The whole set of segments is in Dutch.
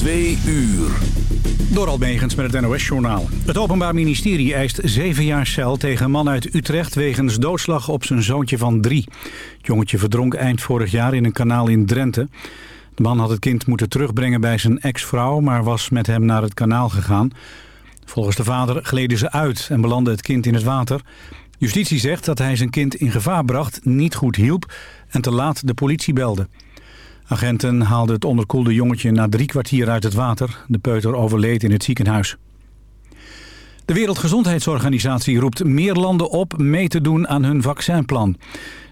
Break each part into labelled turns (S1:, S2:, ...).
S1: Twee uur.
S2: Door Almegens met het NOS-journaal. Het Openbaar Ministerie eist zeven jaar cel tegen man uit Utrecht... wegens doodslag op zijn zoontje van drie. Het jongetje verdronk eind vorig jaar in een kanaal in Drenthe. De man had het kind moeten terugbrengen bij zijn ex-vrouw... maar was met hem naar het kanaal gegaan. Volgens de vader gleden ze uit en belandde het kind in het water. Justitie zegt dat hij zijn kind in gevaar bracht, niet goed hielp... en te laat de politie belde. Agenten haalden het onderkoelde jongetje na drie kwartier uit het water. De peuter overleed in het ziekenhuis. De Wereldgezondheidsorganisatie roept meer landen op mee te doen aan hun vaccinplan.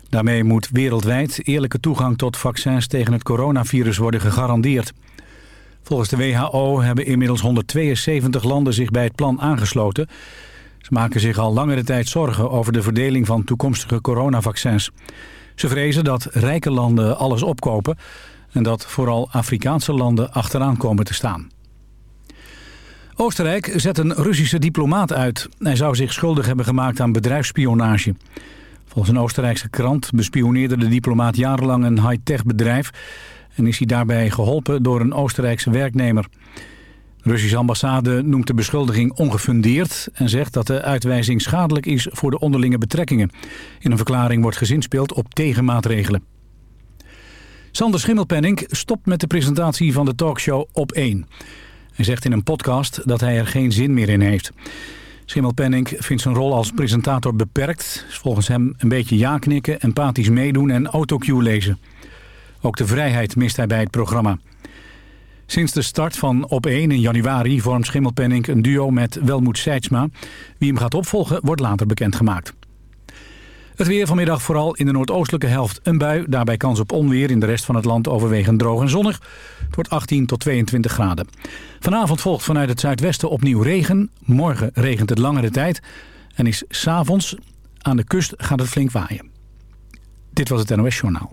S2: Daarmee moet wereldwijd eerlijke toegang tot vaccins tegen het coronavirus worden gegarandeerd. Volgens de WHO hebben inmiddels 172 landen zich bij het plan aangesloten. Ze maken zich al langere tijd zorgen over de verdeling van toekomstige coronavaccins. Ze vrezen dat rijke landen alles opkopen en dat vooral Afrikaanse landen achteraan komen te staan. Oostenrijk zet een Russische diplomaat uit. Hij zou zich schuldig hebben gemaakt aan bedrijfsspionage. Volgens een Oostenrijkse krant bespioneerde de diplomaat jarenlang een high-tech bedrijf... en is hij daarbij geholpen door een Oostenrijkse werknemer. De Russische ambassade noemt de beschuldiging ongefundeerd... en zegt dat de uitwijzing schadelijk is voor de onderlinge betrekkingen. In een verklaring wordt gezinspeeld op tegenmaatregelen. Sander Schimmelpenning stopt met de presentatie van de talkshow Op 1. Hij zegt in een podcast dat hij er geen zin meer in heeft. Schimmelpenning vindt zijn rol als presentator beperkt. Volgens hem een beetje ja knikken, empathisch meedoen en autocue lezen. Ook de vrijheid mist hij bij het programma. Sinds de start van Op 1 in januari vormt Schimmelpenning een duo met Welmoed Seidsma. Wie hem gaat opvolgen wordt later bekendgemaakt. Het weer vanmiddag vooral in de noordoostelijke helft een bui. Daarbij kans op onweer in de rest van het land overwegend droog en zonnig. Het wordt 18 tot 22 graden. Vanavond volgt vanuit het zuidwesten opnieuw regen. Morgen regent het langere tijd. En is s'avonds aan de kust gaat het flink waaien. Dit was het NOS Journaal.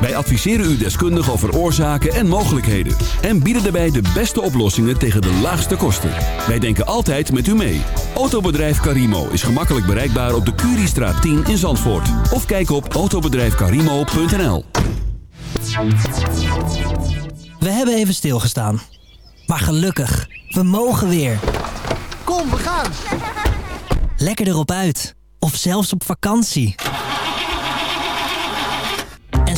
S1: Wij adviseren u deskundig over oorzaken en mogelijkheden. En bieden daarbij de beste oplossingen tegen de laagste kosten. Wij denken altijd met u mee. Autobedrijf Carimo is gemakkelijk bereikbaar op de Curiestraat 10 in Zandvoort. Of kijk op autobedrijfcarimo.nl
S3: We hebben even stilgestaan. Maar gelukkig, we mogen weer.
S4: Kom, we gaan!
S3: Lekker erop uit. Of zelfs op vakantie.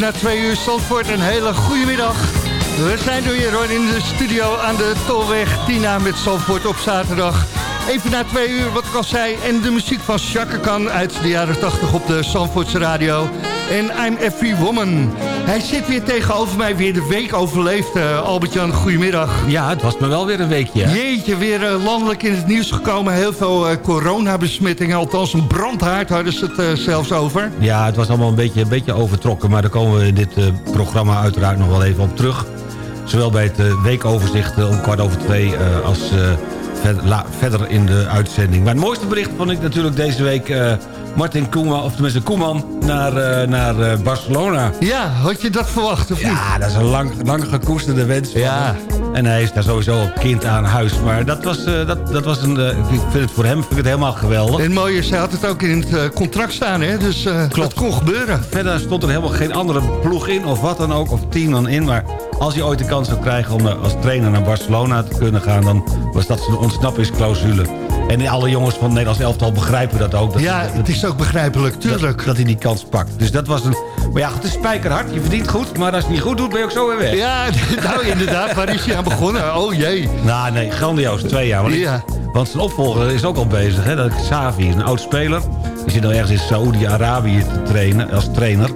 S4: Na twee uur Zandvoort, een hele goede middag. We zijn er weer hoor in de studio aan de Tolweg. Tina met Zandvoort op zaterdag. Even na twee uur, wat ik al zei. En de muziek van Chaka Khan uit de jaren 80 op de Zandvoortse radio. En I'm Every Woman. Hij zit weer tegenover mij, weer de week overleefd. Uh, Albert-Jan, goedemiddag.
S5: Ja, het was me wel weer een weekje.
S4: Jeetje, weer uh, landelijk in het nieuws gekomen. Heel veel uh, coronabesmettingen. Althans, een brandhaard hadden ze het zelfs over.
S5: Ja, het was allemaal een beetje, een beetje overtrokken. Maar daar komen we in dit programma uiteraard nog wel even op terug. Zowel bij het weekoverzicht om kwart over twee als verder in de uitzending. Maar het mooiste bericht vond ik natuurlijk deze week... Martin Koeman, of tenminste Koeman, naar, uh, naar uh, Barcelona.
S4: Ja, had je dat verwacht of
S5: Ja, dat is een lang, lang gekoesterde wens
S4: ja.
S5: En hij is daar sowieso een kind aan huis. Maar dat was, dat, dat was een... ik vind het voor hem vind ik het helemaal geweldig.
S4: En mooi is, hij had het ook in het contract staan, hè? Dus dat kon gebeuren.
S5: Verder stond er helemaal geen andere ploeg in, of wat dan ook, of team dan in. Maar als hij ooit de kans zou krijgen om als trainer naar Barcelona te kunnen gaan... dan was dat zijn ontsnappingsclausule. En alle jongens van het Nederlands elftal begrijpen dat ook. Dat
S4: ja, het is ook begrijpelijk, tuurlijk.
S5: Dat, dat, hij die kans pakt. Dus dat was een... Maar ja, het is spijkerhard, je verdient goed. Maar als je het niet goed doet, ben je ook zo weer weg.
S4: Ja, nou inderdaad, waar is hij aan begonnen? Oh jee.
S5: Nou nee, grandioos, twee jaar. Want, ja. want zijn opvolger is ook al bezig. Hè? Dat is Savi, een oud speler. Die zit al ergens in Saoedi-Arabië te trainen als trainer.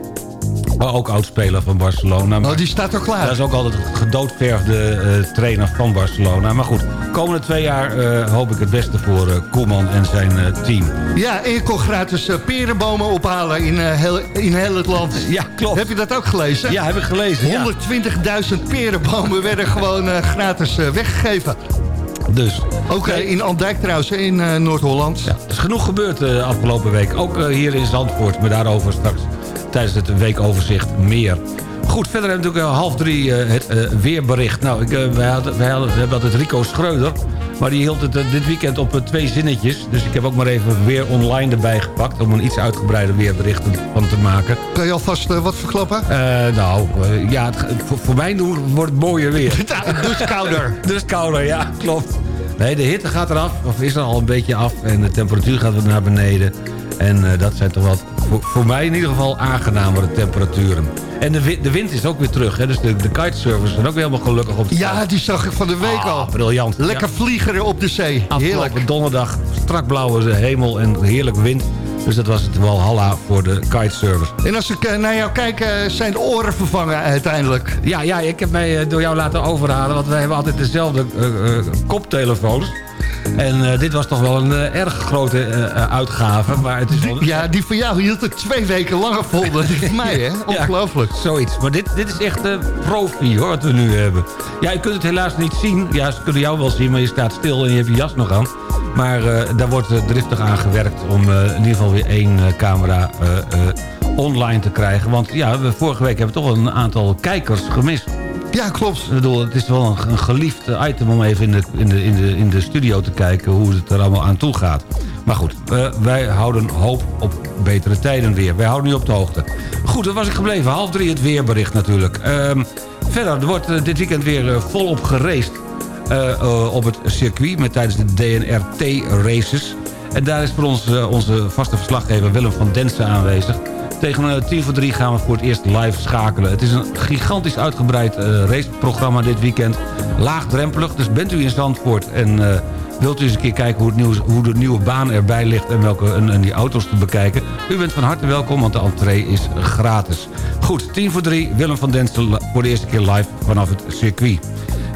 S5: Maar ook oudspeler van Barcelona.
S4: Maar oh, die staat al klaar.
S5: Dat is ook altijd gedoodverfde uh, trainer van Barcelona. Maar goed, komende twee jaar uh, hoop ik het beste voor uh, Koeman en zijn team.
S4: Ja, en je kon gratis perenbomen ophalen in, heel, in heel het land.
S5: Ja, klopt.
S4: Heb je dat ook gelezen?
S5: Ja, heb ik gelezen.
S4: 120.000 perenbomen werden gewoon gratis weggegeven.
S5: Dus.
S4: Ook in Andijk trouwens, in Noord-Holland.
S5: Ja, er is genoeg gebeurd de afgelopen week. Ook hier in Zandvoort, maar daarover straks tijdens het weekoverzicht meer. Goed, verder hebben we natuurlijk half drie uh, het uh, weerbericht. Nou, ik, wij, hadden, wij, hadden, we hebben altijd Rico Schreuder. Maar die hield het dit weekend op twee zinnetjes. Dus ik heb ook maar even weer online erbij gepakt... om een iets uitgebreider weerbericht van te maken.
S4: Kan je alvast wat verklappen?
S5: nou, ja, het, voor, voor, mij wordt het mooier weer.
S4: dus kouder.
S5: dus kouder, ja, klopt. Nee, de hitte gaat eraf, of is er al een beetje af... en de temperatuur gaat weer naar beneden. En dat zijn toch wat voor, mij in ieder geval aangenamere temperaturen. En de, de wind is ook weer terug. Hè? Dus de, de kitesurfers zijn ook weer helemaal gelukkig op de
S4: Ja, die zag ik van de week
S5: ah,
S4: al.
S5: Briljant.
S4: Lekker ja. vliegeren op de zee.
S5: Heerlijk. donderdag, strak blauwe hemel en heerlijk wind. Dus dat was het wel halla voor de kitesurfers.
S4: En als ik naar jou kijk, zijn de oren vervangen uiteindelijk?
S5: Ja, ja ik heb mij door jou laten overhalen. Want wij hebben altijd dezelfde uh, uh, koptelefoons. En uh, dit was toch wel een uh, erg grote uh, uitgave. Maar het is wel...
S4: Ja, die van jou hield het twee weken langer vol dan die van mij, hè? Ongelooflijk.
S5: Ja, zoiets. Maar dit, dit is echt profi, hoor, wat we nu hebben. Ja, je kunt het helaas niet zien. Ja, ze kunnen jou wel zien, maar je staat stil en je hebt je jas nog aan. Maar daar wordt driftig aan gewerkt om in ieder geval weer één camera online te krijgen. Want ja, we, vorige week hebben we toch een aantal kijkers gemist.
S4: Ja, klopt.
S5: Ik bedoel, het is wel een, geliefd item om even in de, in, de, in, de, in de studio te kijken hoe het er allemaal aan toe gaat. Maar goed, uh, wij houden hoop op betere tijden weer. Wij houden nu op de hoogte. Goed, dat was ik gebleven. Half drie het weerbericht natuurlijk. Uh, verder, er wordt uh, dit weekend weer uh, volop gereced op het circuit... Met, tijdens de DNRT-races. En daar is voor ons onze vaste verslaggever Willem van Densen aanwezig... Tegen tien voor drie gaan we voor het eerst live schakelen. Het is een gigantisch uitgebreid uh, raceprogramma dit weekend. Laagdrempelig, dus bent u in Zandvoort en... Uh, wilt u eens een keer kijken hoe, het nieuws, hoe de nieuwe baan erbij ligt... en, welke, en, die auto's te bekijken? U bent van harte welkom, want de entree is gratis. Goed, tien voor drie, Willem van Densen voor de eerste keer live vanaf het circuit.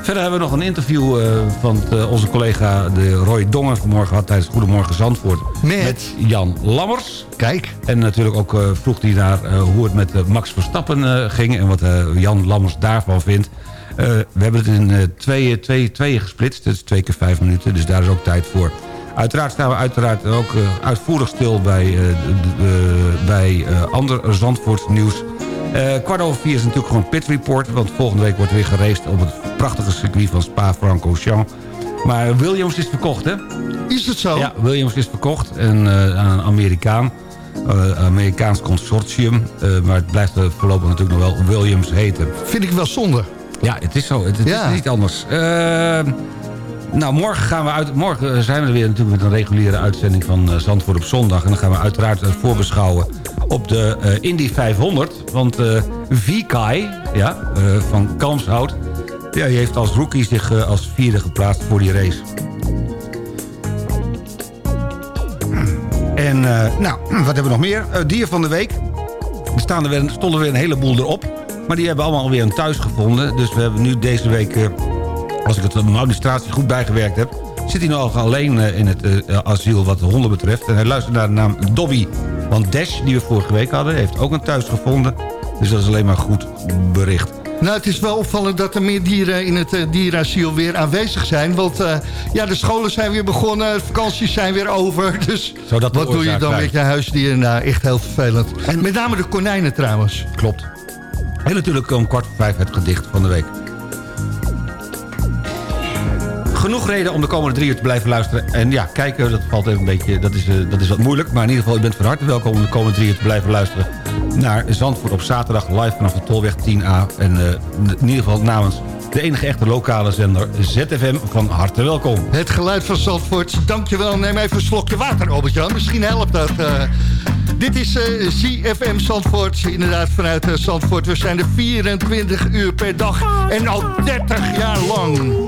S5: Verder hebben we nog een interview uh, van uh, onze collega de Roy Dongen vanmorgen had tijdens Goedemorgen Zandvoort.
S4: Met,
S5: met Jan Lammers.
S4: Kijk.
S5: En natuurlijk ook uh, vroeg hij naar hoe het met Max Verstappen ging en wat Jan Lammers daarvan vindt. we hebben het in tweeën, twee, tweeën gesplitst, dus twee keer vijf minuten, dus daar is ook tijd voor. Uiteraard staan we uiteraard ook uitvoerig stil bij, bij ander Zandvoorts nieuws. Uh, kwart over vier is natuurlijk gewoon Pit Report. Want volgende week wordt weer geraced op het prachtige circuit van Spa-Francorchamps. Maar Williams is verkocht, hè?
S4: Is het zo?
S5: Ja, Williams is verkocht en, uh, aan een Amerikaan. Uh, Amerikaans consortium. maar het blijft voorlopig natuurlijk nog wel Williams heten.
S4: Vind ik wel zonde.
S5: Ja, het is zo. Het, het ja. is niet anders. nou, morgen, gaan we uit, morgen zijn we er weer natuurlijk met een reguliere uitzending van Zandvoort op zondag. En dan gaan we uiteraard voorbeschouwen op de uh, Indy 500. Want uh, Vikai ja, uh, van Kalmshout... Ja, die heeft als rookie zich als vierde geplaatst voor die race. En nou, wat hebben we nog meer? dier van de week. Er staan er weer, stonden weer een heleboel erop. Maar die hebben allemaal weer een thuis gevonden. Dus we hebben nu deze week, als ik het mijn administratie goed bijgewerkt heb... zit hij nog alleen in het asiel wat de honden betreft. En hij luistert naar de naam Dobby want Dash, die we vorige week hadden, heeft ook een thuis gevonden. Dus dat is alleen maar goed bericht.
S6: Nou, het is wel opvallend dat er meer dieren in het uh, dierenasiel weer aanwezig zijn. Want uh, ja, de scholen zijn weer begonnen, vakanties zijn weer over. Dus wat doe je dan met je huisdieren? Nou, echt heel vervelend. En met name de konijnen trouwens.
S5: Klopt. En natuurlijk om kwart voor vijf het gedicht van de week. Genoeg reden om de komende drie uur te blijven luisteren. En ja, kijken, dat valt even een beetje, dat is, uh, dat is wat moeilijk. Maar in ieder geval, u bent van harte welkom om de komende drie uur te blijven luisteren... naar Zandvoort op zaterdag live vanaf de Tolweg 10A. En uh, in ieder geval namens de enige echte lokale zender ZFM van harte welkom.
S6: Het geluid van Zandvoort, dankjewel. Neem even een slokje water, Robert-Jan. Misschien helpt dat... Uh... Dit is uh, ZFM Zandvoort, inderdaad vanuit Zandvoort. We zijn er 24 uur per dag en al 30 jaar lang.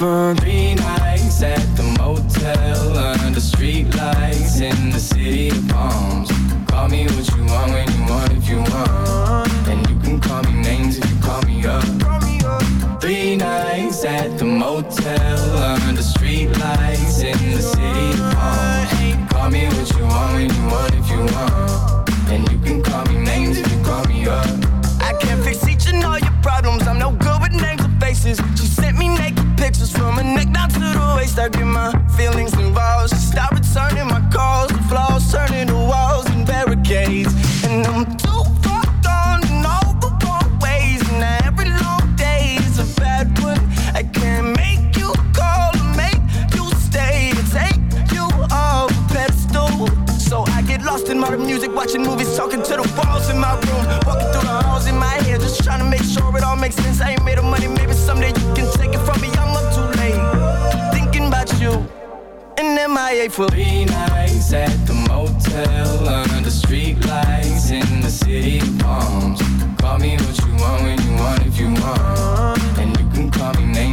S6: been up down to the waist. I get my feelings involved. She stopped returning my calls. The flaws turning to walls and barricades. MIA for three nights at the motel under street lights in the city of palms. Call me what you want when you want if you want, and you can call me names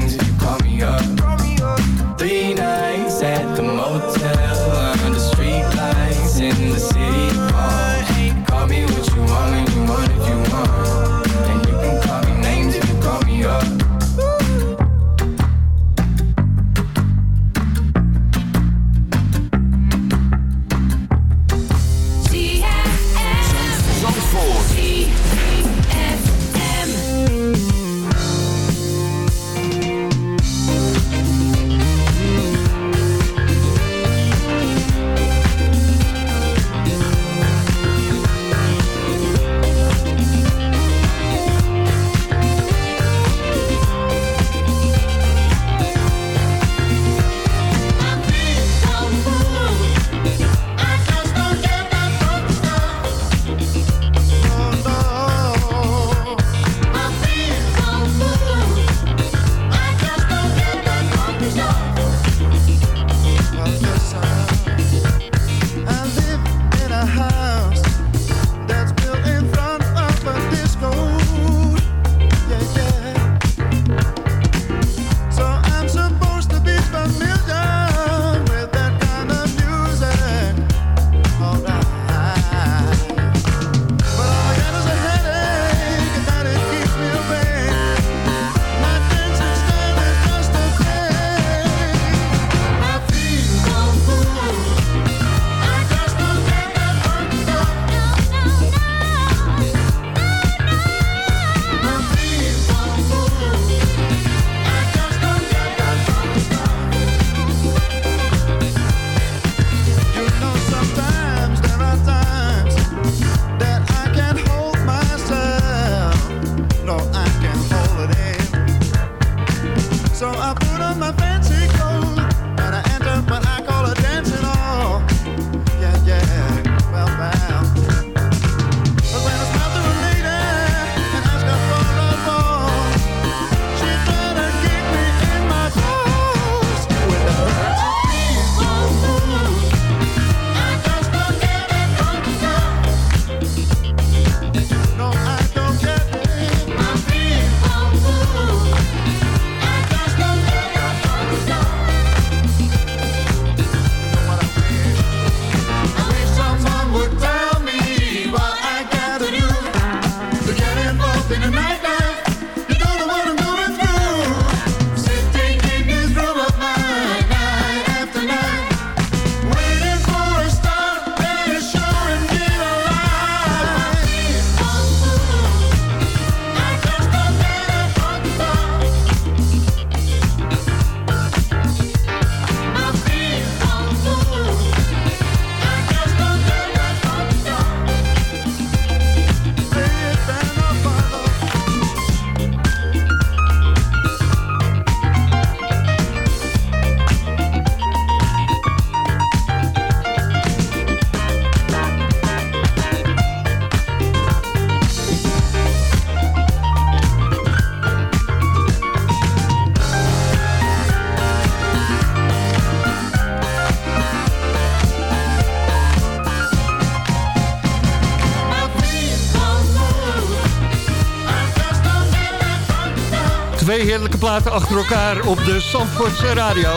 S4: Twee heerlijke platen achter elkaar op de Zandvoortse radio.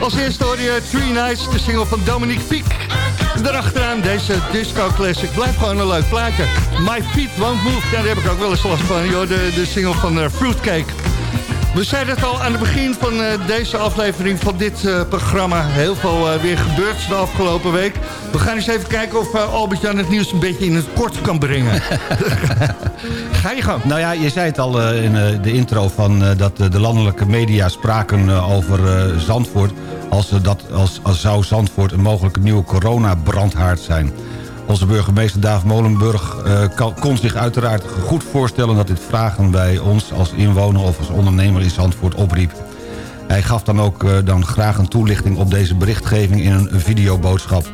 S4: Als eerste hoor je Three Nights, de single van Dominique Piek. Daarachteraan deze disco classic. Blijft gewoon een leuk plaatje. My Feet Won't Move, daar heb ik ook wel eens last van. Joh, de, de single van uh, Fruitcake. We zeiden het al aan het begin van uh, deze aflevering van dit uh, programma. Heel veel weer gebeurd de afgelopen week. We gaan eens even kijken of Albert-Jan het nieuws een beetje in het kort kan brengen. Ga je gang.
S5: Nou ja, je zei het al in de intro van dat de landelijke media spraken over Zandvoort. Als, dat, als, als zou Zandvoort een mogelijke nieuwe coronabrandhaard zijn. Onze burgemeester Daaf Molenburg kon zich uiteraard goed voorstellen... dat dit vragen bij ons als inwoner of als ondernemer in Zandvoort opriep. Hij gaf dan ook dan graag een toelichting op deze berichtgeving in een videoboodschap.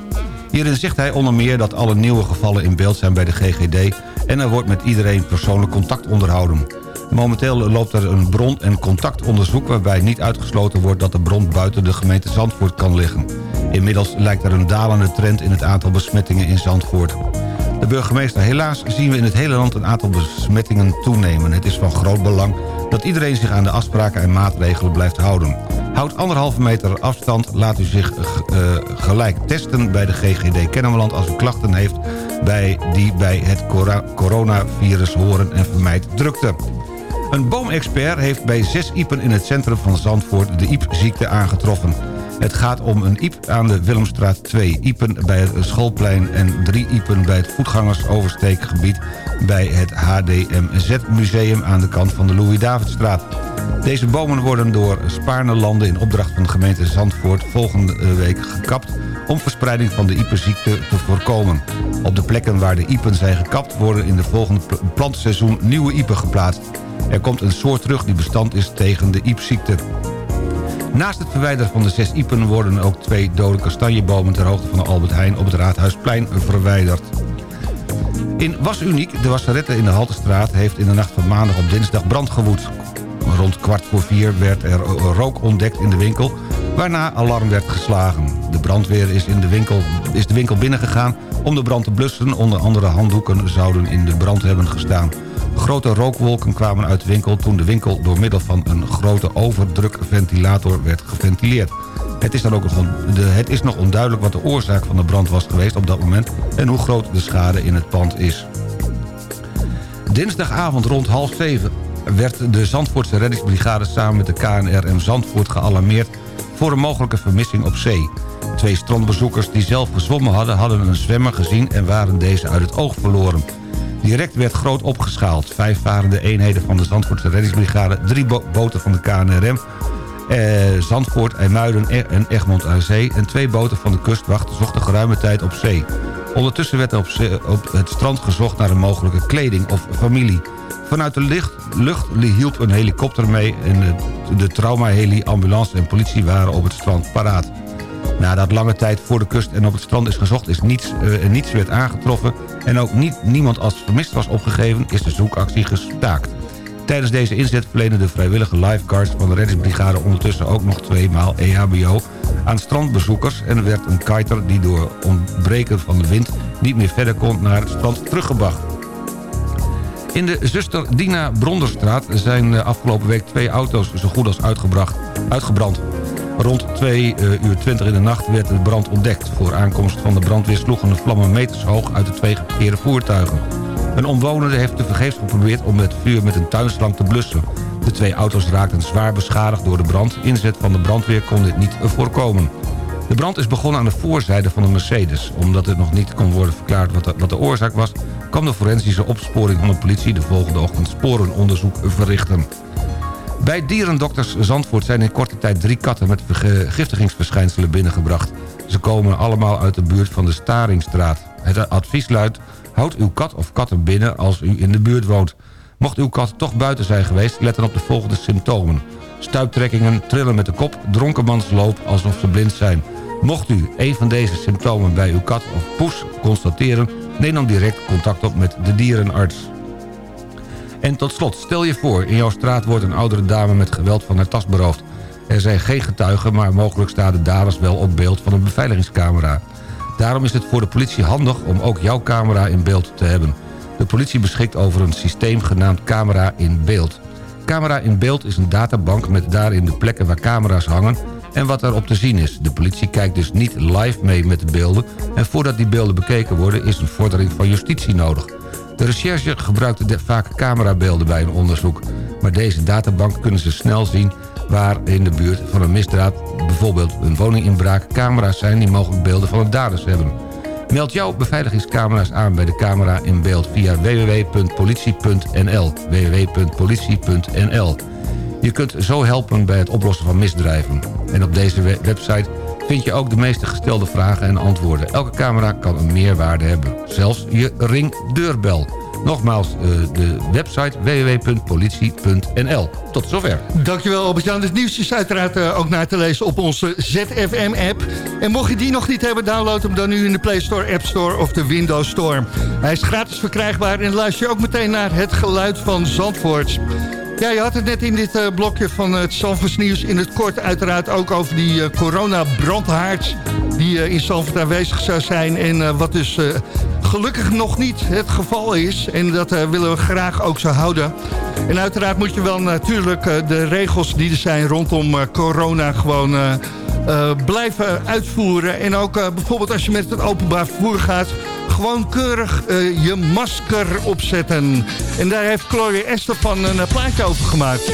S5: Hierin zegt hij onder meer dat alle nieuwe gevallen in beeld zijn bij de GGD... en er wordt met iedereen persoonlijk contact onderhouden. Momenteel loopt er een bron- en contactonderzoek... waarbij niet uitgesloten wordt dat de bron buiten de gemeente Zandvoort kan liggen. Inmiddels lijkt er een dalende trend in het aantal besmettingen in Zandvoort. De burgemeester, helaas zien we in het hele land een aantal besmettingen toenemen. Het is van groot belang dat iedereen zich aan de afspraken en maatregelen blijft houden. Houd anderhalve meter afstand, laat u zich uh, gelijk testen bij de GGD Kennemerland... als u klachten heeft bij die bij het coronavirus horen en vermijdt drukte. Een boomexpert heeft bij zes iepen in het centrum van Zandvoort de iepziekte aangetroffen. Het gaat om een iep aan de Willemstraat 2, iepen bij het schoolplein... en drie iepen bij het voetgangersoversteekgebied... bij het HDMZ-museum aan de kant van de Louis-Davidstraat. Deze bomen worden door Spaarne Landen in opdracht van de gemeente Zandvoort... volgende week gekapt om verspreiding van de iepenziekte te voorkomen. Op de plekken waar de iepen zijn gekapt... worden in de volgende plantseizoen nieuwe iepen geplaatst. Er komt een soort terug die bestand is tegen de iepziekte. Naast het verwijderen van de zes iepen worden ook twee dode kastanjebomen... ter hoogte van de Albert Heijn op het Raadhuisplein verwijderd. In Was Uniek, de wasserette in de Haltestraat... heeft in de nacht van maandag op dinsdag brand gewoed. Rond kwart voor vier werd er rook ontdekt in de winkel... waarna alarm werd geslagen. De brandweer is, in de, winkel, is de winkel binnengegaan om de brand te blussen. Onder andere handdoeken zouden in de brand hebben gestaan. Grote rookwolken kwamen uit de winkel toen de winkel door middel van een grote overdrukventilator werd geventileerd. Het is, dan ook nog, het is nog onduidelijk wat de oorzaak van de brand was geweest op dat moment en hoe groot de schade in het pand is. Dinsdagavond rond half zeven werd de Zandvoortse reddingsbrigade samen met de KNRM Zandvoort gealarmeerd voor een mogelijke vermissing op zee. Twee strandbezoekers die zelf gezwommen hadden, hadden een zwemmer gezien en waren deze uit het oog verloren. Direct werd groot opgeschaald. Vijf varende eenheden van de Zandvoortse reddingsbrigade... drie boten van de KNRM... Eh, Zandvoort, IJmuiden en Egmond aan Zee... en twee boten van de kustwacht zochten geruime tijd op zee. Ondertussen werd er op, het strand gezocht naar een mogelijke kleding of familie. Vanuit de lucht, lucht hielp een helikopter mee... en de, de traumaheli, ambulance en politie waren op het strand paraat. Nadat lange tijd voor de kust en op het strand is gezocht... is niets, uh, niets werd aangetroffen en ook niet, niemand als vermist was opgegeven... is de zoekactie gestaakt. Tijdens deze inzet verlenen de vrijwillige lifeguards van de reddingsbrigade... ondertussen ook nog tweemaal EHBO aan strandbezoekers... en er werd een kiter die door ontbreken van de wind niet meer verder kon naar het strand teruggebracht. In de zuster Dina Bronderstraat zijn eh, afgelopen week twee auto's zo goed als uitgebracht, uitgebrand. Rond 2 eh, uur 20 in de nacht werd de brand ontdekt. Voor aankomst van de brandweer sloegen de vlammen meters hoog uit de twee geparkeerde voertuigen. Een omwonende heeft tevergeefs geprobeerd om het vuur met een tuinslang te blussen. De twee auto's raakten zwaar beschadigd door de brand. Inzet van de brandweer kon dit niet voorkomen. De brand is begonnen aan de voorzijde van de Mercedes. Omdat het nog niet kon worden verklaard wat de, wat de oorzaak was... kwam de forensische opsporing van de politie de volgende ochtend sporenonderzoek verrichten. Bij dierendokters Zandvoort zijn in korte tijd drie katten met vergiftigingsverschijnselen binnengebracht. Ze komen allemaal uit de buurt van de Staringstraat. Het advies luidt, houd uw kat of katten binnen als u in de buurt woont. Mocht uw kat toch buiten zijn geweest, let dan op de volgende symptomen. Stuiptrekkingen, trillen met de kop, dronkenmansloop alsof ze blind zijn. Mocht u een van deze symptomen bij uw kat of poes constateren... neem dan direct contact op met de dierenarts. En tot slot, stel je voor, in jouw straat wordt een oudere dame met geweld van haar tas beroofd. Er zijn geen getuigen, maar mogelijk staan de daders wel op beeld van een beveiligingscamera. Daarom is het voor de politie handig om ook jouw camera in beeld te hebben. De politie beschikt over een systeem genaamd camera in beeld. Camera in beeld is een databank met daarin de plekken waar camera's hangen en wat er op te zien is. De politie kijkt dus niet live mee met de beelden... en voordat die beelden bekeken worden is een vordering van justitie nodig. De recherche gebruikt vaak camerabeelden bij een onderzoek... maar deze databank kunnen ze snel zien waar in de buurt van een misdaad... bijvoorbeeld een woninginbraak camera's zijn die mogelijk beelden van de daders hebben. Meld jouw beveiligingscamera's aan bij de camera in beeld via www.politie.nl www.politie.nl Je kunt zo helpen bij het oplossen van misdrijven. En op deze website vind je ook de meeste gestelde vragen en antwoorden. Elke camera kan een meerwaarde hebben. Zelfs je ringdeurbel. Nogmaals, uh, de website www.politie.nl. Tot zover.
S7: Dankjewel Albert-Jan. Het nieuws is uiteraard uh, ook naar te lezen op onze ZFM-app. En mocht je die nog niet hebben, download hem dan nu in de Play Store, App Store of de Windows Store. Hij is gratis verkrijgbaar en luister je ook meteen naar het geluid van Zandvoort. Ja, je had het net in dit uh, blokje van het Zandvoorts nieuws... in het kort uiteraard ook over die uh, corona-brandhaard... die uh, in Zandvoort aanwezig zou zijn... en wat dus gelukkig nog niet het geval is. En dat willen we graag ook zo houden. En uiteraard moet je wel natuurlijk de regels die er zijn rondom corona... gewoon blijven uitvoeren. En ook bijvoorbeeld als je met het openbaar vervoer gaat gewoon keurig uh, je masker opzetten. En daar heeft Chloe Esther van een uh, plaatje over gemaakt.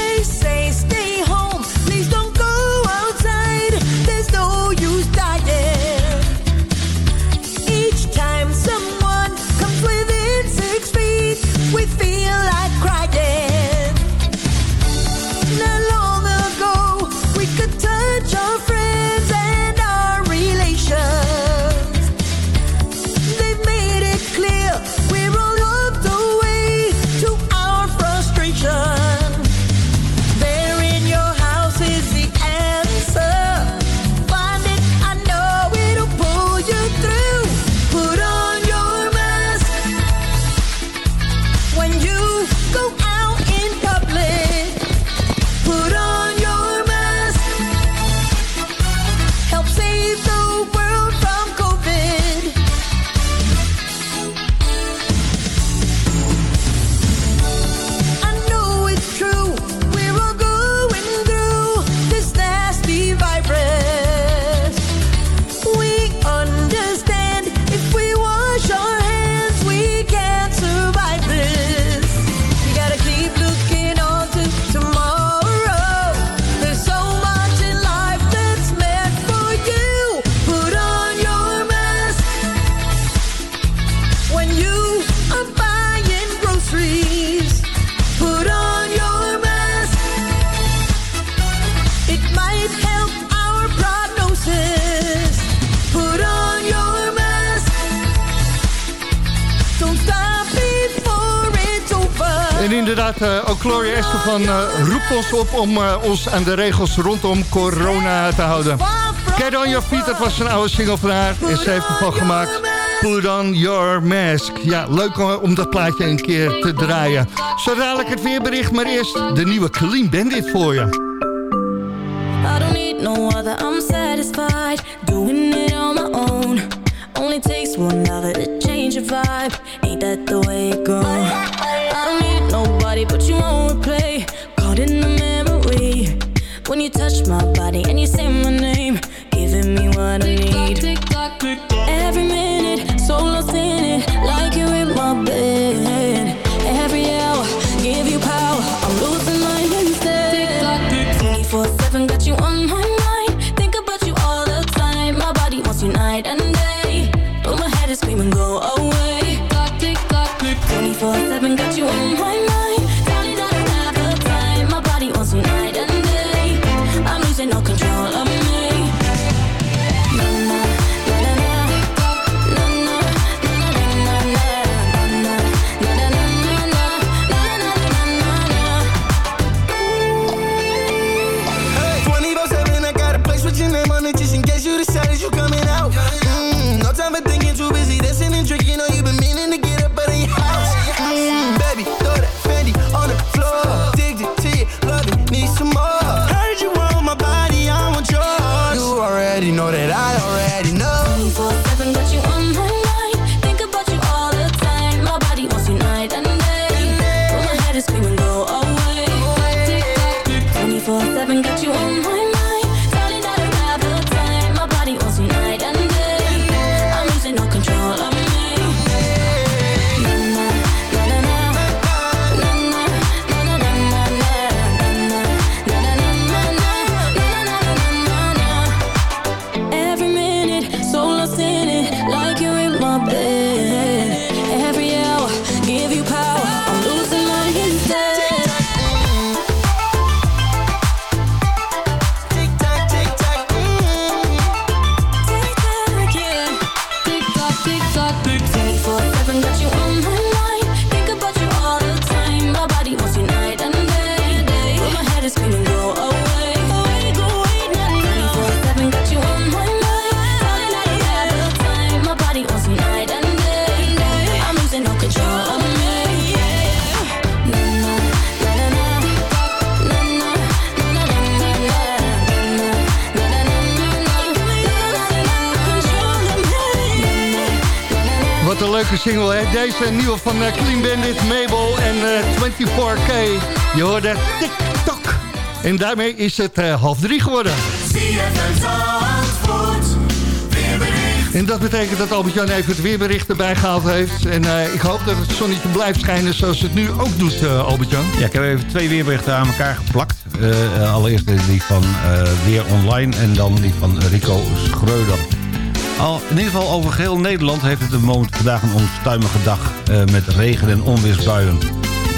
S7: Ons op om uh, ons aan de regels rondom corona te houden. Get on your feet, dat was een oude single van haar. En ze heeft ervan gemaakt. Put on your mask. Ja, leuk om dat plaatje een keer te draaien. Zo dadelijk het weerbericht, maar eerst de nieuwe Clean Bandit voor je. I don't need no other, I'm satisfied. Doing it my own. Only takes one to change vibe. Ain't that the way? My body and you say my name,
S4: Deze nieuwe van uh, Clean Bandit, Mabel en uh, 24K. Je hoorde TikTok. En daarmee is het uh, half drie geworden. En dat betekent dat Albert-Jan even het weerbericht erbij gehaald heeft. En ik hoop dat het zonnetje blijft schijnen zoals het nu ook doet, Albert-Jan.
S5: Ja, ik heb even twee weerberichten aan elkaar geplakt. Allereerst die van Weer Online en dan die van Rico Schreuder. Al, in ieder geval over geheel Nederland heeft het moment vandaag een onstuimige dag... met regen- en onweersbuien.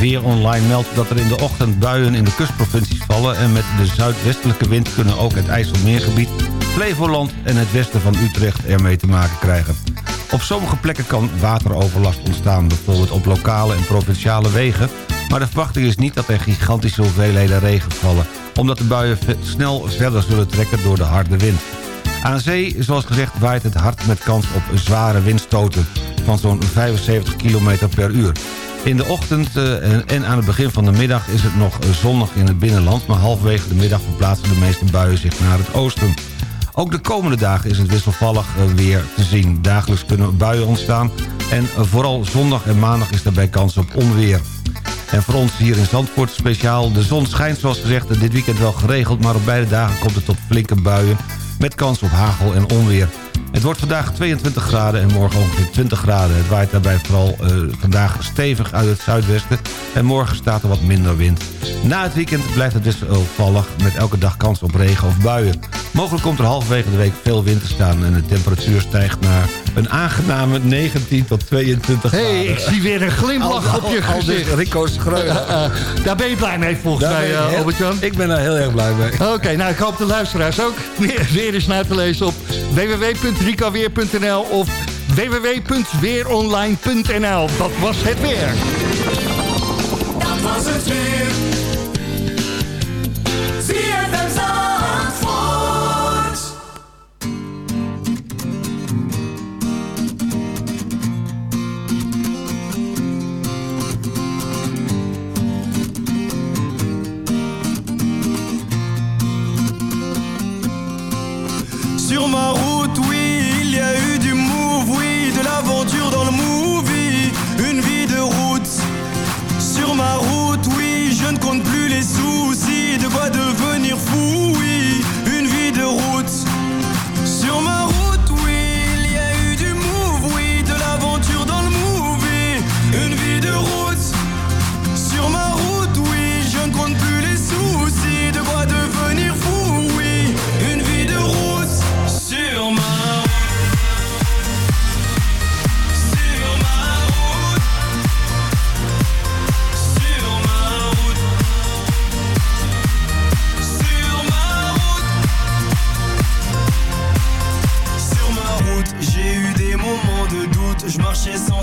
S5: Weer Online meldt dat er in de ochtend buien in de kustprovincies vallen... en met de zuidwestelijke wind kunnen ook het IJsselmeergebied Flevoland en het westen van Utrecht ermee te maken krijgen. Op sommige plekken kan wateroverlast ontstaan, bijvoorbeeld op lokale en provinciale wegen... maar de verwachting is niet dat er gigantische hoeveelheden regen vallen... omdat de buien snel verder zullen trekken door de harde wind. Aan zee, zoals gezegd, waait het hard met kans op zware windstoten... van zo'n 75 km per uur. In de ochtend uh, en aan het begin van de middag is het nog zonnig in het binnenland... maar halverwege de middag verplaatsen de meeste buien zich naar het oosten. Ook de komende dagen is het wisselvallig eh, weer te zien. Dagelijks kunnen buien ontstaan en eh, vooral zondag en maandag is daarbij kans op onweer. En voor ons hier in Zandvoort speciaal. De zon schijnt zoals gezegd dit weekend wel geregeld... maar op beide dagen komt het tot flinke buien... met kans op hagel en onweer. Het wordt vandaag 22 graden en morgen ongeveer 20 graden. Het waait daarbij vooral uh, vandaag stevig uit het zuidwesten... en morgen staat er wat minder wind. Na het weekend blijft het wisselvallig met elke dag kans op regen of buien. Mogelijk komt er halverwege de week veel wind te staan... en de temperatuur stijgt naar een aangename 19 tot 22 graden.
S4: hey, ik zie weer een glimlach op je gezicht.
S5: Rico Schreuder.
S4: Uh, uh, daar ben je blij mee volgens mij, uh, Albert-Jan.
S5: Ik ben daar heel erg blij mee.
S4: Oké, okay, nou ik hoop de luisteraars ook weer, weer eens naar te lezen op www.ricoweer.nl of www.weeronline.nl. Dat was het weer.
S8: Dat was het weer.
S9: Sur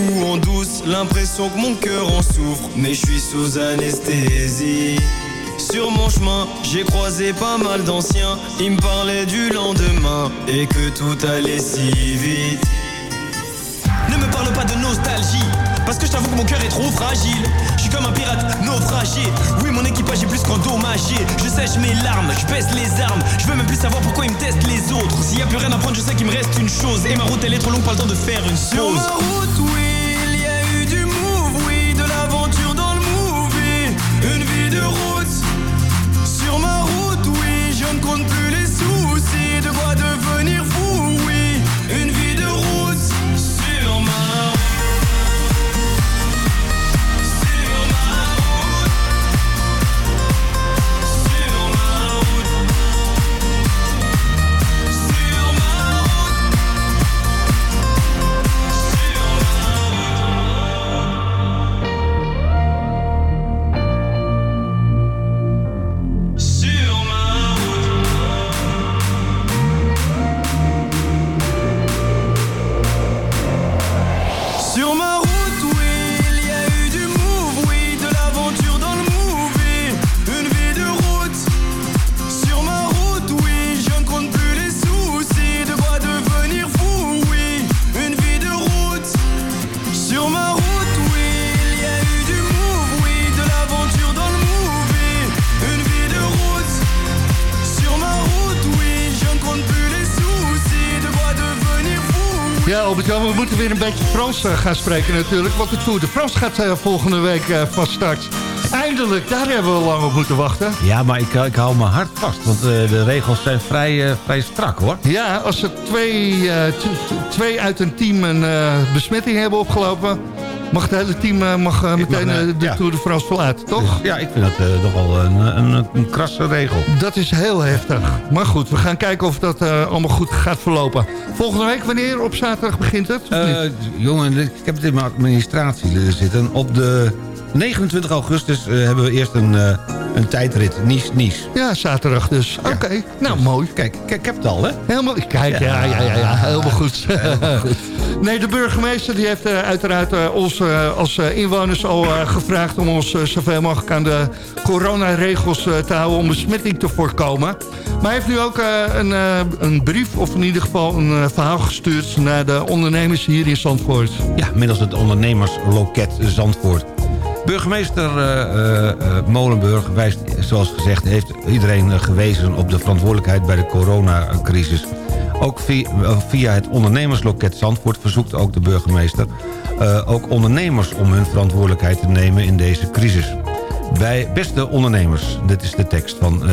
S9: coups en douce, l'impression que mon cœur en souffre, mais je suis sous anesthésie. Sur mon chemin, j'ai croisé pas mal d'anciens, ils me parlaient du lendemain et que tout allait si vite. Ne me parle pas de nostalgie, parce que je t'avoue que mon cœur est trop fragile. Je suis comme un pirate naufragé. Oui, mon équipage est plus qu'endommagé. Je sèche mes larmes, je baisse les armes. Je veux même plus savoir pourquoi ils me testent les autres. S'il y a plus rien à prendre, je sais qu'il me reste une chose. Et ma route, elle est trop longue, pas le temps de faire une Sur
S8: pause.
S9: ma route, oui,
S4: moeten weer een beetje Frans uh, gaan spreken natuurlijk. Want de Tour de France gaat uh, volgende week uh, van start. Eindelijk, daar hebben we lang op moeten wachten.
S5: Ja, maar ik, ik hou mijn hart vast. Want de regels zijn vrij, vrij strak, hoor.
S4: Ja, als er twee, twee uit een team een besmetting hebben opgelopen mag het hele team uh, mag, uh, meteen mag, uh, de ja. Tour de France verlaten, toch?
S5: Ja, ik vind dat toch wel een, een, een, krasse regel.
S4: Dat is heel heftig. Maar goed, we gaan kijken of dat allemaal goed gaat verlopen. Volgende week, wanneer? Op zaterdag begint het?
S5: jongen, ik heb het in mijn administratie zitten. Op de 29 augustus hebben we eerst een een tijdrit. Nice-Nice.
S4: Ja, zaterdag dus. Oké, nou
S5: dus,
S4: mooi.
S5: Kijk, kijk, ik heb het al, hè?
S4: Helemaal, kijk, ja, ja, ja, ja, helemaal goed. Helemaal goed. nee, de burgemeester die heeft uh, uiteraard uh, ons uh, als inwoners al gevraagd... om ons zoveel mogelijk aan de coronaregels te houden... om besmetting te voorkomen. Maar hij heeft nu ook een, een brief, of in ieder geval een verhaal gestuurd... naar de ondernemers hier in Zandvoort.
S5: Ja, middels het ondernemersloket Zandvoort. Burgemeester uh, uh, Molenburg wijst, zoals gezegd, heeft iedereen gewezen op de verantwoordelijkheid bij de coronacrisis. Ook via, het ondernemersloket Zandvoort verzoekt ook de burgemeester ook ondernemers om hun verantwoordelijkheid te nemen in deze crisis. Bij beste ondernemers, dit is de tekst van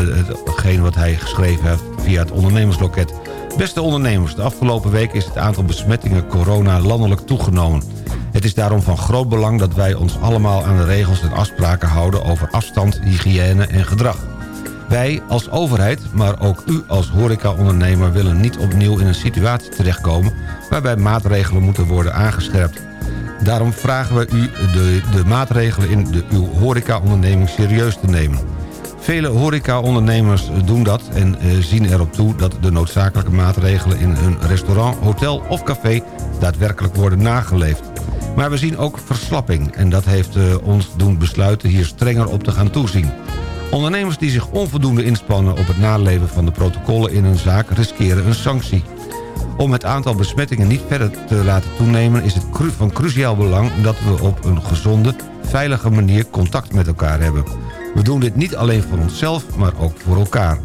S5: hetgeen wat hij geschreven heeft via het ondernemersloket. Beste ondernemers, de afgelopen week is het aantal besmettingen corona landelijk toegenomen. Het is daarom van groot belang dat wij ons allemaal aan de regels en afspraken houden... over afstand, hygiëne en gedrag. Wij als overheid, maar ook u als horecaondernemer... willen niet opnieuw in een situatie terechtkomen... waarbij maatregelen moeten worden aangescherpt. Daarom vragen we u de, de maatregelen in de, uw horecaonderneming serieus te nemen. Vele horecaondernemers doen dat en uh, zien erop toe... dat de noodzakelijke maatregelen in hun restaurant, hotel of café... daadwerkelijk worden nageleefd. Maar we zien ook verslapping en dat heeft uh, ons doen besluiten hier strenger op te gaan toezien. Ondernemers die zich onvoldoende inspannen op het naleven van de protocollen in hun zaak riskeren een sanctie. Om het aantal besmettingen niet verder te laten toenemen is het van cruciaal belang dat we op een gezonde, veilige manier contact met elkaar hebben. We doen dit niet alleen voor onszelf, maar ook voor elkaar.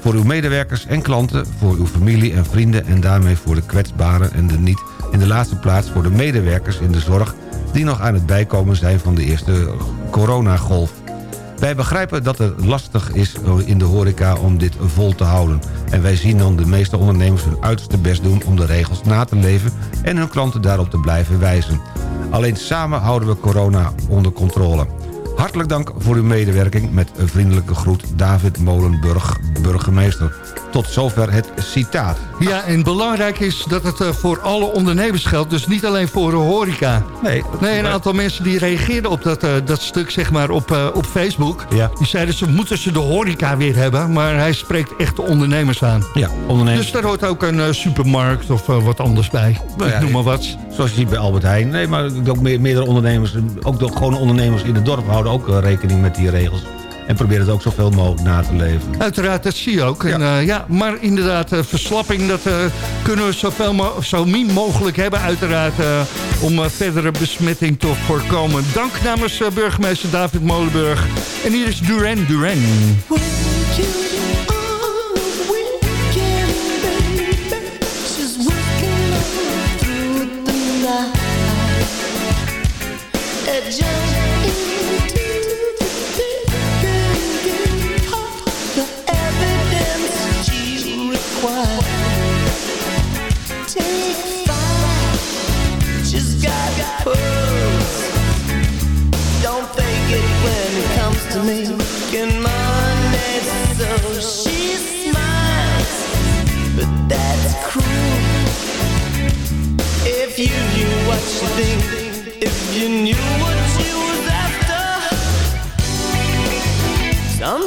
S5: Voor uw medewerkers en klanten, voor uw familie en vrienden en daarmee voor de kwetsbaren en de niet in de laatste plaats voor de medewerkers in de zorg... die nog aan het bijkomen zijn van de eerste coronagolf. Wij begrijpen dat het lastig is in de horeca om dit vol te houden. En wij zien dan de meeste ondernemers hun uiterste best doen om de regels na te leven... en hun klanten daarop te blijven wijzen. Alleen samen houden we corona onder controle. Hartelijk dank voor uw medewerking. Met een vriendelijke groet David Molenburg, burgemeester. Tot zover het citaat.
S4: Ja, en belangrijk is dat het uh, voor alle ondernemers geldt. Dus niet alleen voor de horeca.
S5: Nee.
S4: Nee, een aantal mensen die reageerden op dat, uh, dat stuk zeg maar, op, uh, op Facebook.
S5: Ja.
S4: Die zeiden ze moeten ze de horeca weer hebben. Maar hij spreekt echt de ondernemers aan.
S5: Ja, ondernemers.
S4: Dus daar hoort ook een supermarkt of wat anders bij. Nou ja, noem maar wat.
S5: Zoals je ziet bij Albert Heijn. Nee, maar ook meerdere ondernemers. Ook de gewone ondernemers in het dorp houden ook rekening met die regels. En probeer het ook zoveel mogelijk na te leven.
S4: Uiteraard, dat zie je ook. Ja. En, uh, ja, maar inderdaad, uh, verslapping, dat uh, kunnen we zoveel mo zo min mogelijk hebben. Uiteraard, om verdere besmetting te voorkomen. Dank namens burgemeester David Molenburg. En hier is Duran Duran.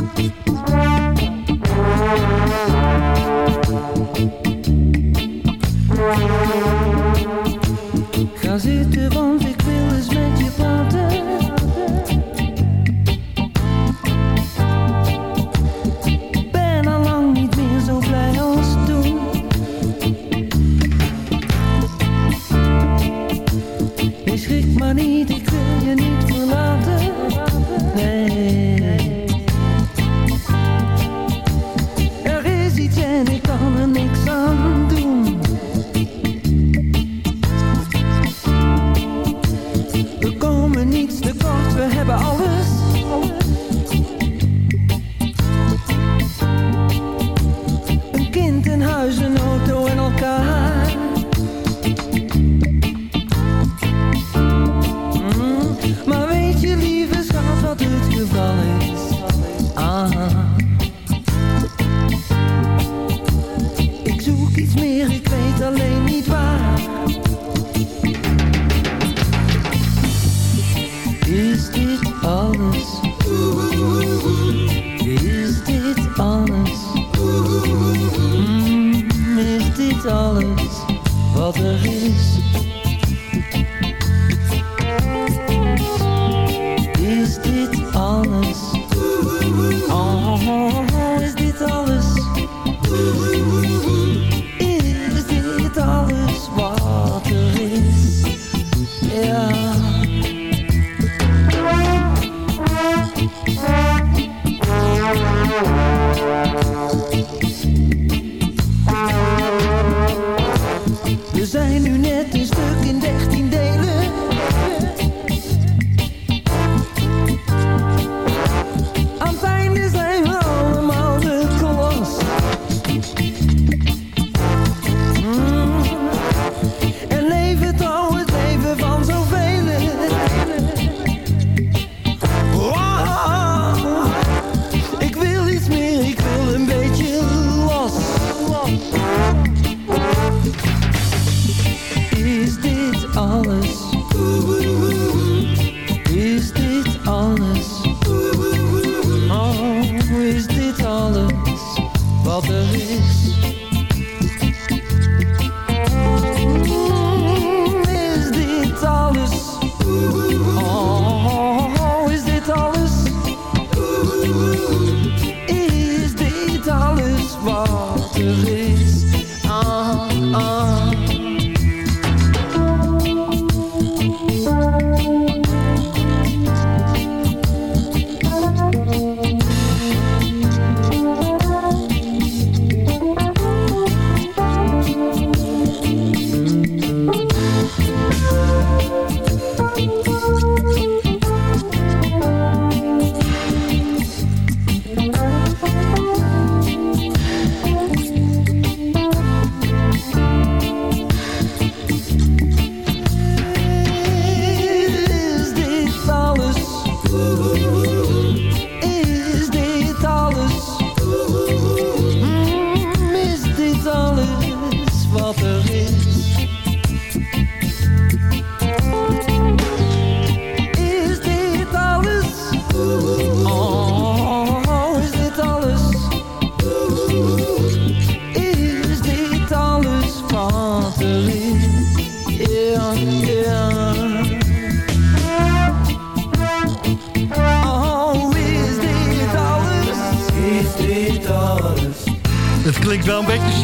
S7: Ga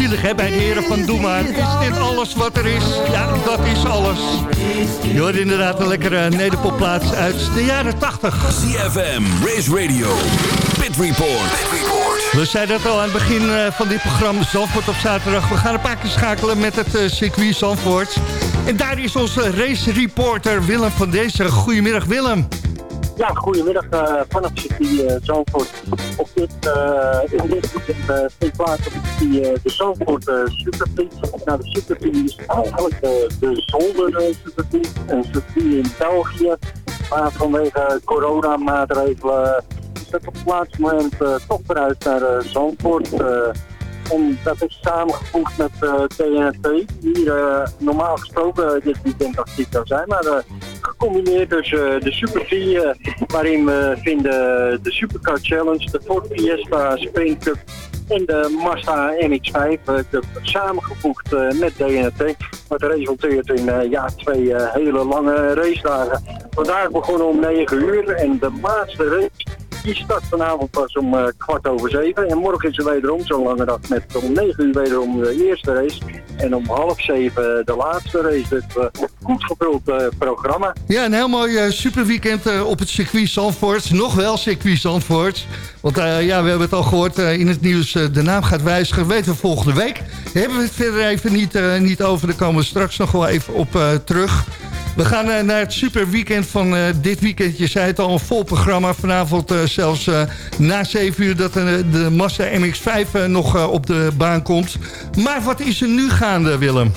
S4: zielig hè, bij de heren van Doe maar. Is dit alles wat er is? Ja, dat is alles. Je hoort inderdaad een lekkere nederpopplaats uit de jaren 80.
S1: ZFM, Race Radio, Pit Pit Report.
S4: We zeiden het al aan het begin eh, van dit programma Zandvoort op zaterdag. We gaan een paar keer schakelen met het uh, circuit Zandvoort. En daar is onze race reporter Willem van deze. Goedemiddag Willem.
S10: Ja, goedemiddag uh, vanaf circuit uh, Zandvoort. Op dit, uh, in dit weekend vindt plaats op die, de Zandvoort uh, Superpiet. Nou, de Superpiet is eigenlijk de zolder Superpiet. Een circuit in België. Maar vanwege coronamaatregelen is dat op het laatste moment toch vooruit naar Zandvoort. En dat samengevoegd met uh, TNT, uh, normaal gesproken dit weekend actief zou zijn. Maar gecombineerd dus de Super G, waarin we vinden de Supercar Challenge, de Ford Fiesta Sprint Cup en de Mazda MX-5 Cup samengevoegd met DNT. Wat resulteert in ja, twee hele lange race dagen. Vandaag begonnen om 9 uur en de laatste race die start vanavond pas om uh, kwart over zeven. En morgen is er wederom zo'n lange dag met om negen uur wederom de eerste race. En om half zeven de laatste race. Dus uh, goed gevuld programma.
S4: Ja, een heel mooi superweekend op het circuit Zandvoort. Nog wel circuit Zandvoort. Want ja, we hebben het al gehoord in het nieuws. de naam gaat wijzigen. Weten we volgende week. Hebben we het verder even niet, niet over. Daar komen we straks nog wel even op terug. We gaan uh, naar het superweekend van uh, dit weekend. Je zei het al, een vol programma. Vanavond uh, zelfs na 7 uur dat de Mazda MX-5 nog op de baan komt. Maar wat is er nu gaande, Willem?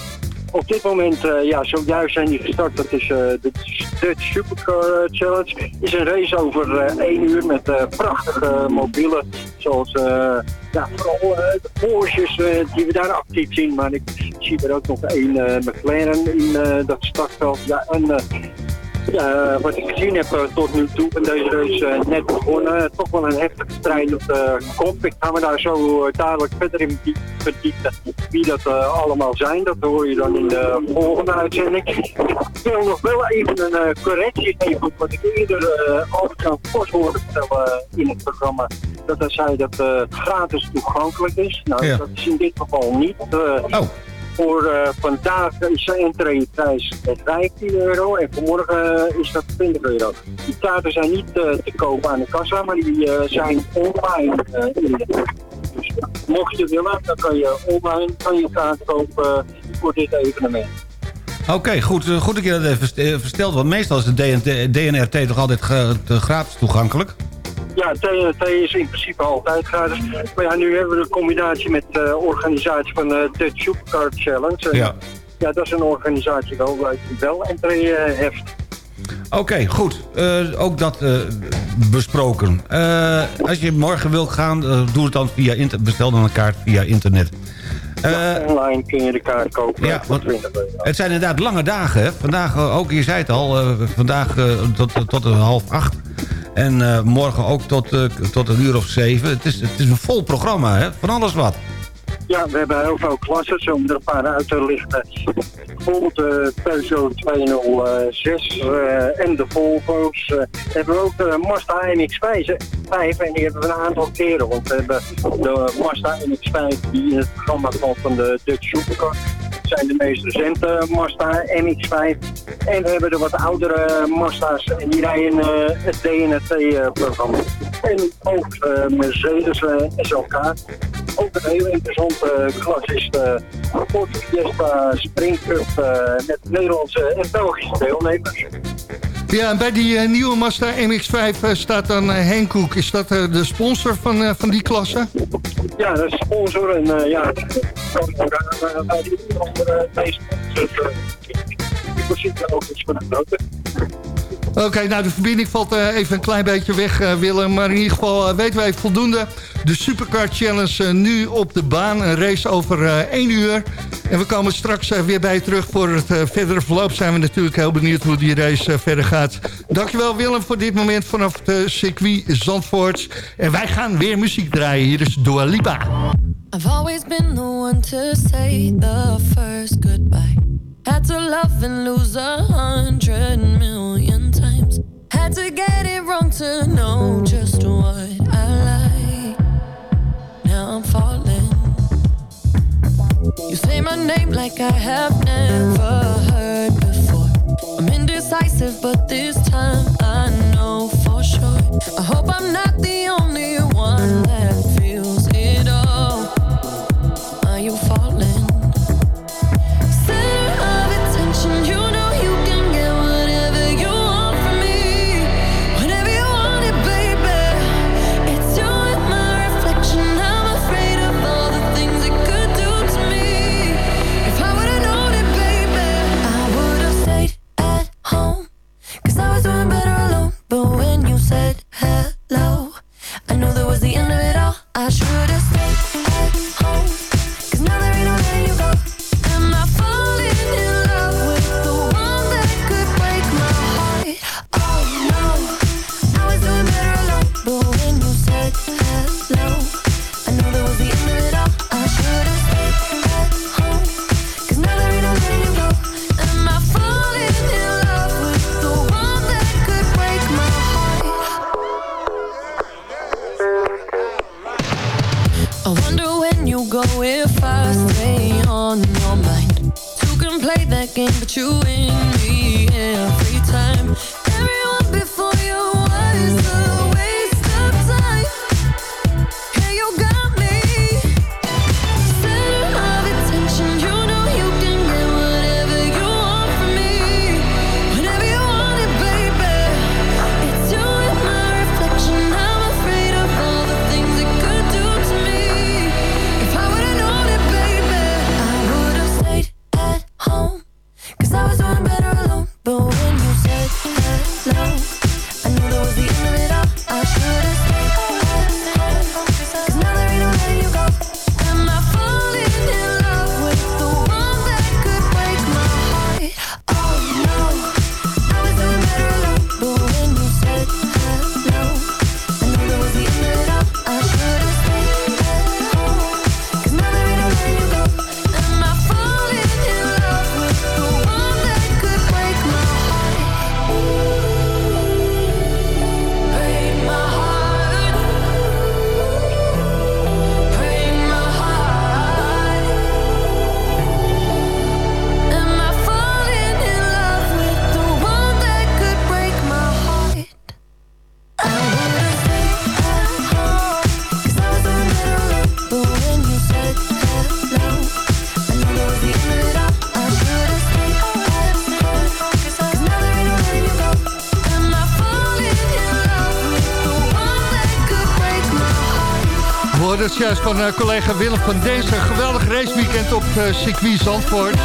S10: Op dit moment, uh, ja, zojuist zijn die gestart. Dat is uh, de Dutch Supercar Challenge. is een race over één uur met prachtige mobielen. Zoals ja, vooral de Porsches die we daar actief zien. Maar ik zie er ook nog één McLaren in dat startveld. Ja, en ja, wat ik gezien heb uh, tot nu toe in deze race uh, net begonnen. toch wel een heftige strijd op de kop. Ik ga me daar zo uh, dadelijk verder in verdiepen wie dat allemaal zijn. Dat hoor je dan in de volgende uitzending. Ik wil nog wel even een correctie geven wat ik eerder Vos hoorde vertellen in het programma. Dat hij zei dat het gratis toegankelijk is. Nou, ja. dat is in dit geval niet.
S4: oh.
S10: Voor uh, vandaag is de entreeprijs 15 euro en vanmorgen is dat 20 euro. Die kaarten zijn niet uh, te koop aan de kassa, maar die zijn online in de Dus mocht je willen, dan kan je online kan je kaart kopen voor dit evenement.
S5: Oké, goed, goed dat je dat even versteld. Want meestal is de DNRT toch altijd gratis toegankelijk?
S10: Ja, TNT is in principe altijd gratis. Maar ja, nu hebben we een combinatie met de uh, organisatie van de uh, Dutch Supercar Challenge.
S5: ja.
S10: ja, dat is een organisatie wel, die wel entree heeft.
S5: Oké, okay, goed. Uh, ook dat uh, besproken. Uh, als je morgen wilt gaan, doe het dan via internet. Bestel dan een kaart via internet.
S10: Ja, online kun je de kaart kopen
S5: ja, want Het zijn inderdaad lange dagen. Hè? Vandaag, ook je zei het al, vandaag tot, tot half acht. En uh, morgen ook tot, uh, tot een uur of zeven. Het is, het is een vol programma, hè? Van alles wat.
S10: Ja, we hebben heel veel klassen, om er een paar uit te lichten. Bijvoorbeeld de Peugeot 206 uh, en de Volvo's. Uh, hebben we ook de Mazda MX-5 en die hebben we een aantal keren. Want we hebben de Mazda MX-5 die in het programma valt van de Dutch Supercar zijn de meest recente Mazda MX-5. En we hebben de wat oudere Mazda's en die rijden uh, het DNT-programma. en ook uh, Mercedes SLK. Ook een heel interessante klas is de Ford Fiesta Spring Cup met Nederlandse en Belgische deelnemers.
S4: Ja, en bij die nieuwe Mazda MX-5 staat dan Henk Koek. Is dat de sponsor van, van die klasse?
S10: Ja, is sponsor. En uh, ja, bij die andere deze sponsor, die positie ook iets van de.
S4: Oké, nou de verbinding valt uh, even een klein beetje weg, uh, Willem. Maar in ieder geval uh, weten wij voldoende. De Supercar Challenge nu op de baan. Een race over 1 uur. En we komen straks weer bij je terug voor het verdere verloop. Zijn we natuurlijk heel benieuwd hoe die race verder gaat. Dankjewel Willem voor dit moment vanaf het circuit Zandvoort. En wij gaan weer muziek draaien. Hier is Dua Lipa.
S7: I've always been the one to say the first goodbye. Had to love and lose a hundred million. Had to get it wrong to know just what I like. Now I'm falling. You say my name like I have never heard before. I'm indecisive, but this time I know for sure. I hope I'm not the only
S11: eh, collega Willem van Dezen. Een geweldig raceweekend op uh, circuit Zandvoort.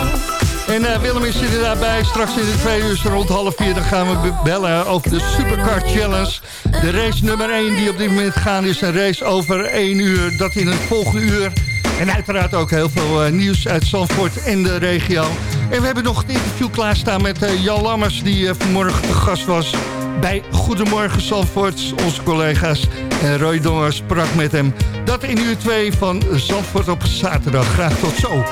S11: En eh, Willem is er daarbij. Straks in de twee uur rond half vier... dan gaan we be- bellen over de Supercar Challenge. De race nummer 1 die op dit moment gaan is een race over 1 uur. Dat in het volgende uur. En uiteraard ook heel veel eh, nieuws uit Zandvoort en de regio. En we hebben nog het interview klaarstaan met eh, Jan Lammers... die eh, vanmorgen te gast was bij Goedemorgen Zandvoort. Onze collega's en Roy Dongen sprak met hem. Dat in uur 2 van Zandvoort op zaterdag. Graag tot zo.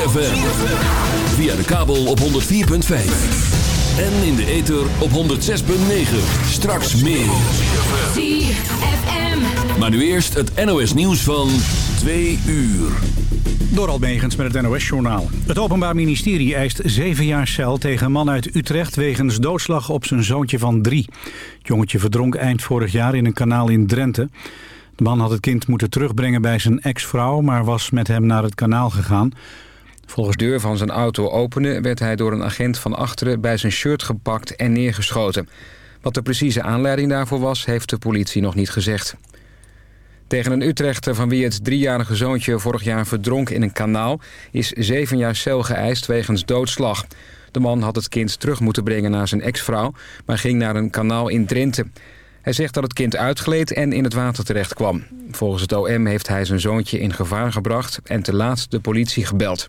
S1: ZFM. Via de kabel op 104.5. En in de ether op 106.9. Straks meer. Maar nu eerst het NOS nieuws van 2 uur.
S2: Door Almegens met het NOS-journaal. Het Openbaar Ministerie eist zeven jaar cel tegen een man uit Utrecht... wegens doodslag op zijn zoontje van drie. Het jongetje verdronk eind vorig jaar in een kanaal in Drenthe. De man had het kind moeten terugbrengen bij zijn ex-vrouw... maar was met hem naar het kanaal gegaan. Volgens
S12: de deur van zijn auto opende... werd hij door een agent van achteren bij zijn shirt gepakt en neergeschoten. Wat de precieze aanleiding daarvoor was, heeft de politie nog niet gezegd. Tegen een Utrechter van wie het driejarige zoontje vorig jaar verdronk in een kanaal... is zeven jaar cel geëist wegens doodslag. De man had het kind terug moeten brengen naar zijn ex-vrouw... maar ging naar een kanaal in Drenthe. Hij zegt dat het kind uitgleed en in het water terecht kwam. Volgens het OM heeft hij zijn zoontje in gevaar gebracht... en te laat de politie gebeld.